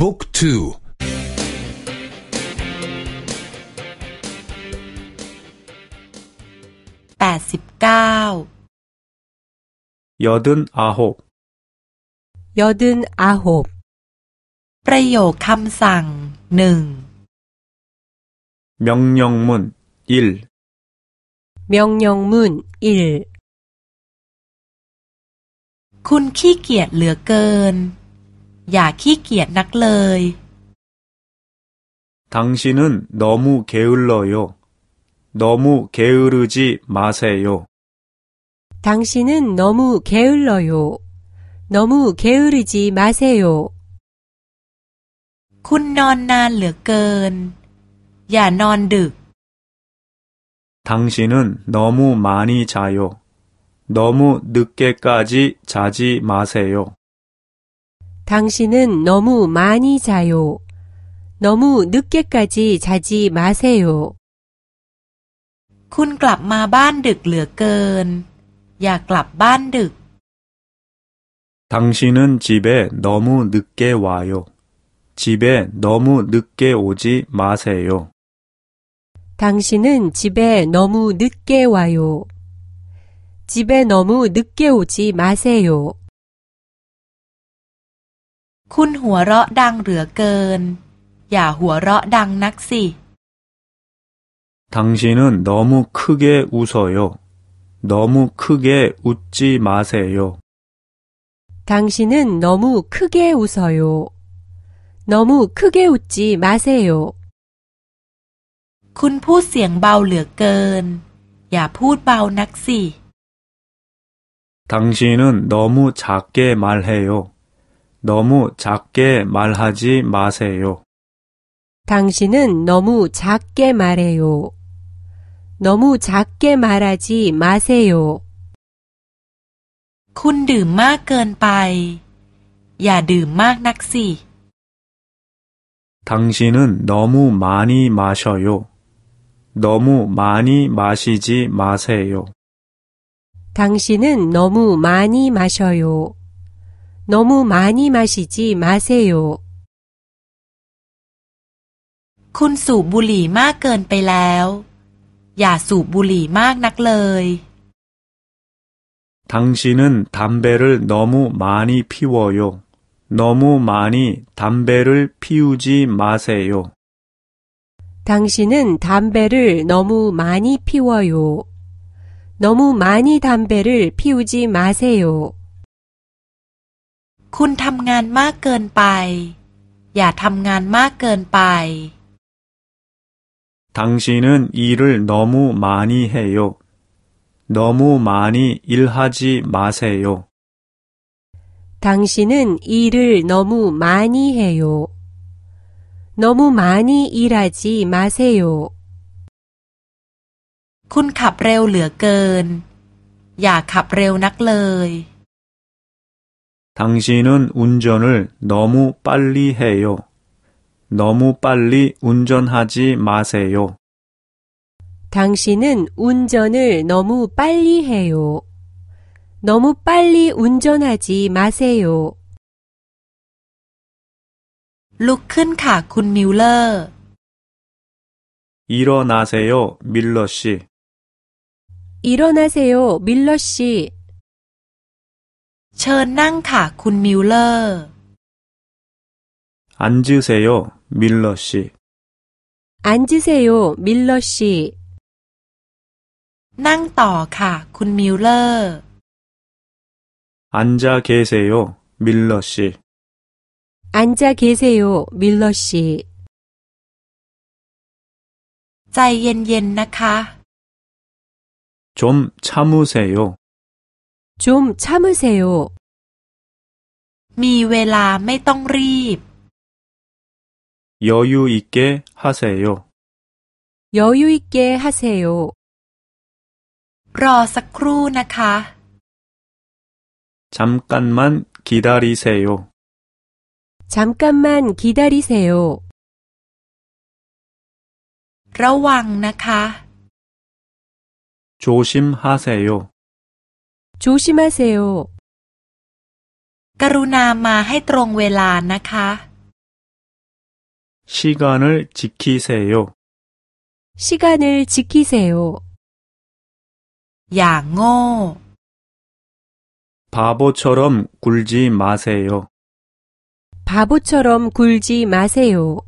บุ๊กทูแปดสิบเก้ายอดุนอาหกยอดุนอาหกประโยคคำสั่งหนึ่ง명령문1. 명령문1. คุณขี้เกียจเหลือเกิน อย่าขี้เกียจนักเลย 당신은너무게을러요너무게으르지마세요 당신은너무게을러요너무게으르지마세요คุณนอนนานเหลือเกิน อย่านอนดึก 당신은 너무 많이 자요. 너무 늦게까지 자지 마세요. 당신은 너무 많이 자요. 너무 늦게까지 자지 마세요. คุณกลับมาบ้านดึกเหลือเกินอย่ากลับบ้านดึก 당신은 집에 너무 늦게 와요. 집에 너무 늦게 오지 마세요. 당신은 집에 너무 늦게 와요. 집에 너무 늦게 오지 마세요. คุณหัวเราะดังเหลือเกินอย่าหัวเราะดังนักสิ 당신은 너무 크게 웃어요. 너무 크게 웃지 마세요. 당신은 너무 크게 웃어요. 너무 크게 웃지 마세요. คุณพูดเสียงเบาเหลือเกิน อย่าพูดเบานักสิ 당신은너무작게말해요 너무작게말하지마세요당신은너무작게말해요너무작게말하지마세요คุณดื่มมากเกินไป อย่าดื่มมากนักสิ 당신은너무많이마셔요 너무 많이 마시지 마세요. 당신은 너무 많이 마셔요. 너무 많이 마시지 마세요. คุณสูบบุหรี่มากเกินไปแล้วอย่าสูบบุหรี่มากนักเลย 당신은 담배를 너무 많이 피워요. 너무 많이 담배를 피우지 마세요. 당신은 담배를 너무 많이 피워요. 너무 많이 담배를 피우지 마세요. คุณทำงานมากเกินไปอย่าทำงานมากเกินไป 당신은 일을 너무 많이 해요. 너무 많이 일하지 마세요. 당신은 일을 너무 많이 해요. 너무 많이 일하지 마세요. คุณขับเร็วเหลือเกินอย่าขับเร็วนักเลย 당신은 운전을 너무 빨리 해요. 너무 빨리 운전하지 마세요. 당신은 운전을 너무 빨리 해요. 너무 빨리 운전하지 마세요. ลุกขึ้นค่ะคุณมิลเลอร์ 일어나세요, 밀러 씨. 일어나세요, 밀러 씨. เชิญนั่งค่ะคุณมิลเลอร์ 앉으세요, 밀러 씨. 앉으세요, 밀러 씨. นั่งต่อค่ะคุณมิลเลอร์ 앉아 계세요, 밀러 씨. 앉아 계세요, 밀러 씨. ใจเย็นๆนะคะ 좀 참으세요. 좀 참으세요. มีเวลาไม่ต้องรีบ 여유 있게 하세요. 여유 있게 하세요. รอสักครู่นะคะ 잠깐만 기다리세요. 잠깐만 기다리세요. ระวังนะคะ 조심하세요. 조심하세요. กรุณามาให้ตรงเวลานะคะ 시간을 지키세요. 시간을 지키세요. อย่างโง่ 바보처럼 굴지 마세요. 바보처럼 굴지 마세요.